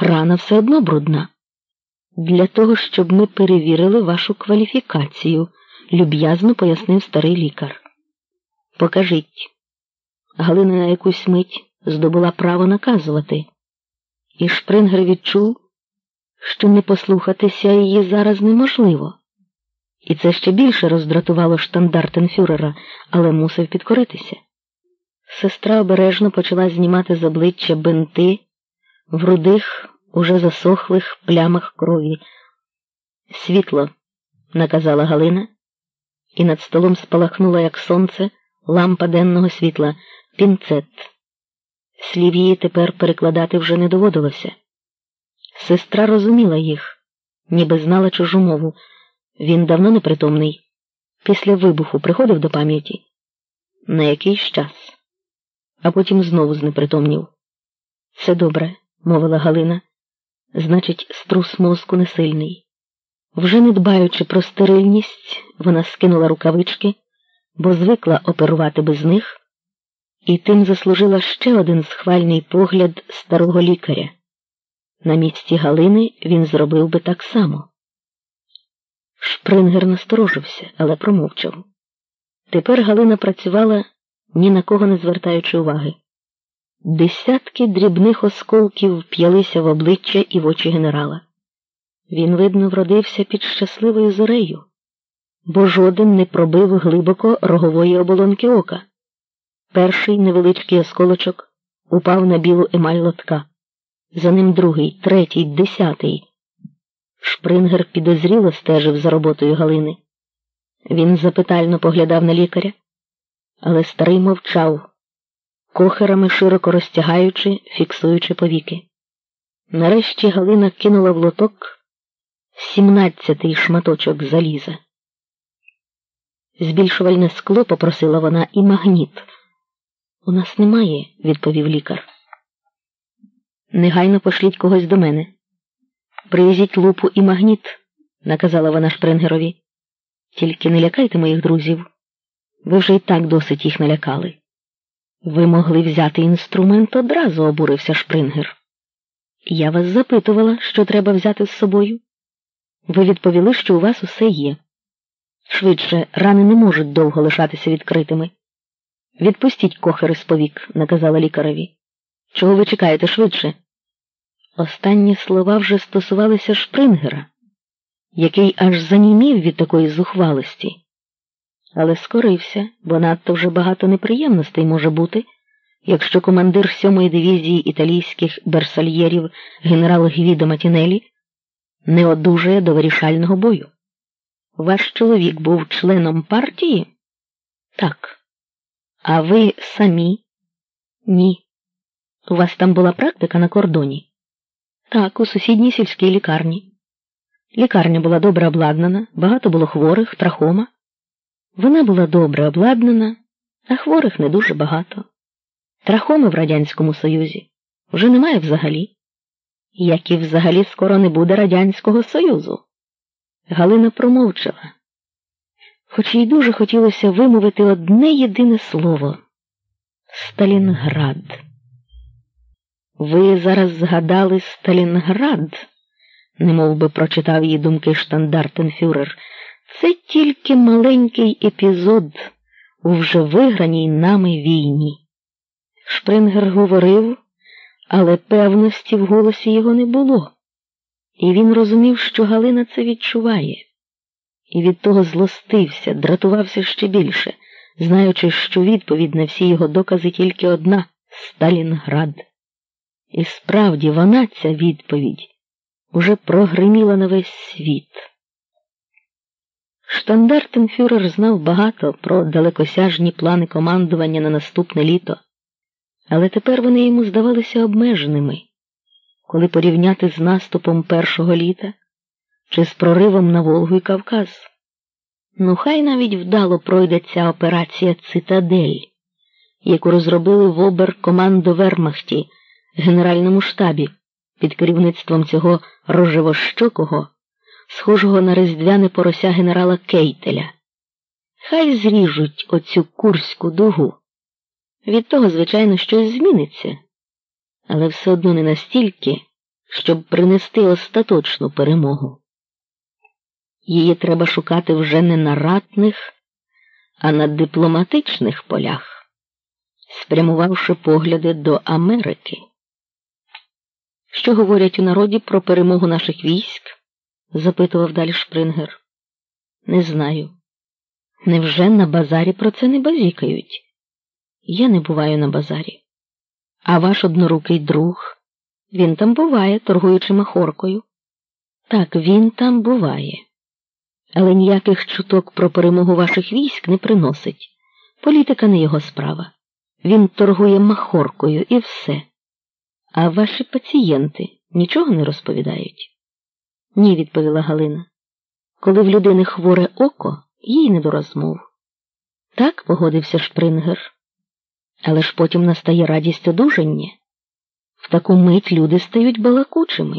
рана все одно брудна. Для того, щоб ми перевірили вашу кваліфікацію, люб'язно пояснив старий лікар. Покажіть. Галина на якусь мить здобула право наказувати, і Шпрингер відчув, що не послухатися її зараз неможливо. І це ще більше роздратувало штандартенфюрера, але мусив підкоритися. Сестра обережно почала знімати з обличчя бинти в рудих, уже засохлих плямах крові. Світло, наказала Галина, і над столом спалахнула, як сонце, лампа денного світла, пінцет. Слів її тепер перекладати вже не доводилося. Сестра розуміла їх, ніби знала чужу мову. Він давно непритомний. Після вибуху приходив до пам'яті на якийсь час, а потім знову знепритомнів. Все добре, мовила Галина. Значить, струс мозку не сильний. Вже не дбаючи про стерильність, вона скинула рукавички, бо звикла оперувати без них, і тим заслужила ще один схвальний погляд старого лікаря. На місці Галини він зробив би так само. Шпрингер насторожився, але промовчав. Тепер Галина працювала, ні на кого не звертаючи уваги. Десятки дрібних осколків п'ялися в обличчя і в очі генерала. Він, видно, вродився під щасливою зорею, бо жоден не пробив глибоко рогової оболонки ока. Перший невеличкий осколочок упав на білу емаль лотка. За ним другий, третій, десятий. Шпрингер підозріло стежив за роботою Галини. Він запитально поглядав на лікаря, але старий мовчав, кохерами широко розтягаючи, фіксуючи повіки. Нарешті Галина кинула в лоток сімнадцятий шматочок заліза. Збільшувальне скло попросила вона і магніт. У нас немає, відповів лікар. Негайно пошліть когось до мене. Привезіть лупу і магніт, наказала вона Шпрингерові. Тільки не лякайте моїх друзів. Ви вже й так досить їх налякали. Ви могли взяти інструмент одразу, обурився Шпрингер. Я вас запитувала, що треба взяти з собою. Ви відповіли, що у вас усе є. Швидше, рани не можуть довго лишатися відкритими. Відпустіть кохери з повік, наказала лікареві. Чого ви чекаєте швидше? Останні слова вже стосувалися Шпрингера, який аж занімів від такої зухвалості, але скорився, бо надто вже багато неприємностей може бути, якщо командир сьомої дивізії італійських берсальєрів генерал Гвідо Матінелі не одужає до вирішального бою. Ваш чоловік був членом партії? Так. А ви самі? Ні. У вас там була практика на кордоні? Так, у сусідній сільській лікарні. Лікарня була добре обладнана, багато було хворих, трахома. Вона була добре обладнана, а хворих не дуже багато. Трахоми в Радянському Союзі вже немає взагалі. Як і взагалі скоро не буде Радянського Союзу. Галина промовчала, хоч їй дуже хотілося вимовити одне єдине слово Сталінград. Ви зараз згадали Сталінград, немов би прочитав її думки штандартенфюрер. Це тільки маленький епізод у вже виграній нами війні. Шпрингер говорив, але певності в голосі його не було, і він розумів, що Галина це відчуває, і від того злостився, дратувався ще більше, знаючи, що відповідь на всі його докази тільки одна Сталінград. І справді вона, ця відповідь, уже прогриміла на весь світ. Штандартенфюрер знав багато про далекосяжні плани командування на наступне літо, але тепер вони йому здавалися обмеженими, коли порівняти з наступом першого літа чи з проривом на Волгу і Кавказ. Ну, хай навіть вдало пройде ця операція Цитадель, яку розробили в обер Вермахті Генеральному штабі під керівництвом цього рожевощокого схожого на різдвяне порося генерала Кейтеля. Хай зріжуть оцю курську дугу. Від того, звичайно, щось зміниться, але все одно не настільки, щоб принести остаточну перемогу. Її треба шукати вже не на ратних, а на дипломатичних полях, спрямувавши погляди до Америки. Що говорять у народі про перемогу наших військ? Запитував далі Шпрингер. Не знаю. Невже на базарі про це не базікають? Я не буваю на базарі. А ваш однорукий друг, він там буває, торгуючи махоркою. Так, він там буває. Але ніяких чуток про перемогу ваших військ не приносить. Політика не його справа. Він торгує махоркою і все. А ваші пацієнти нічого не розповідають? Ні, відповіла Галина. Коли в людини хворе око, їй не до розмов. Так погодився Шпрингер. Але ж потім настає радість одужання. В таку мить люди стають балакучими.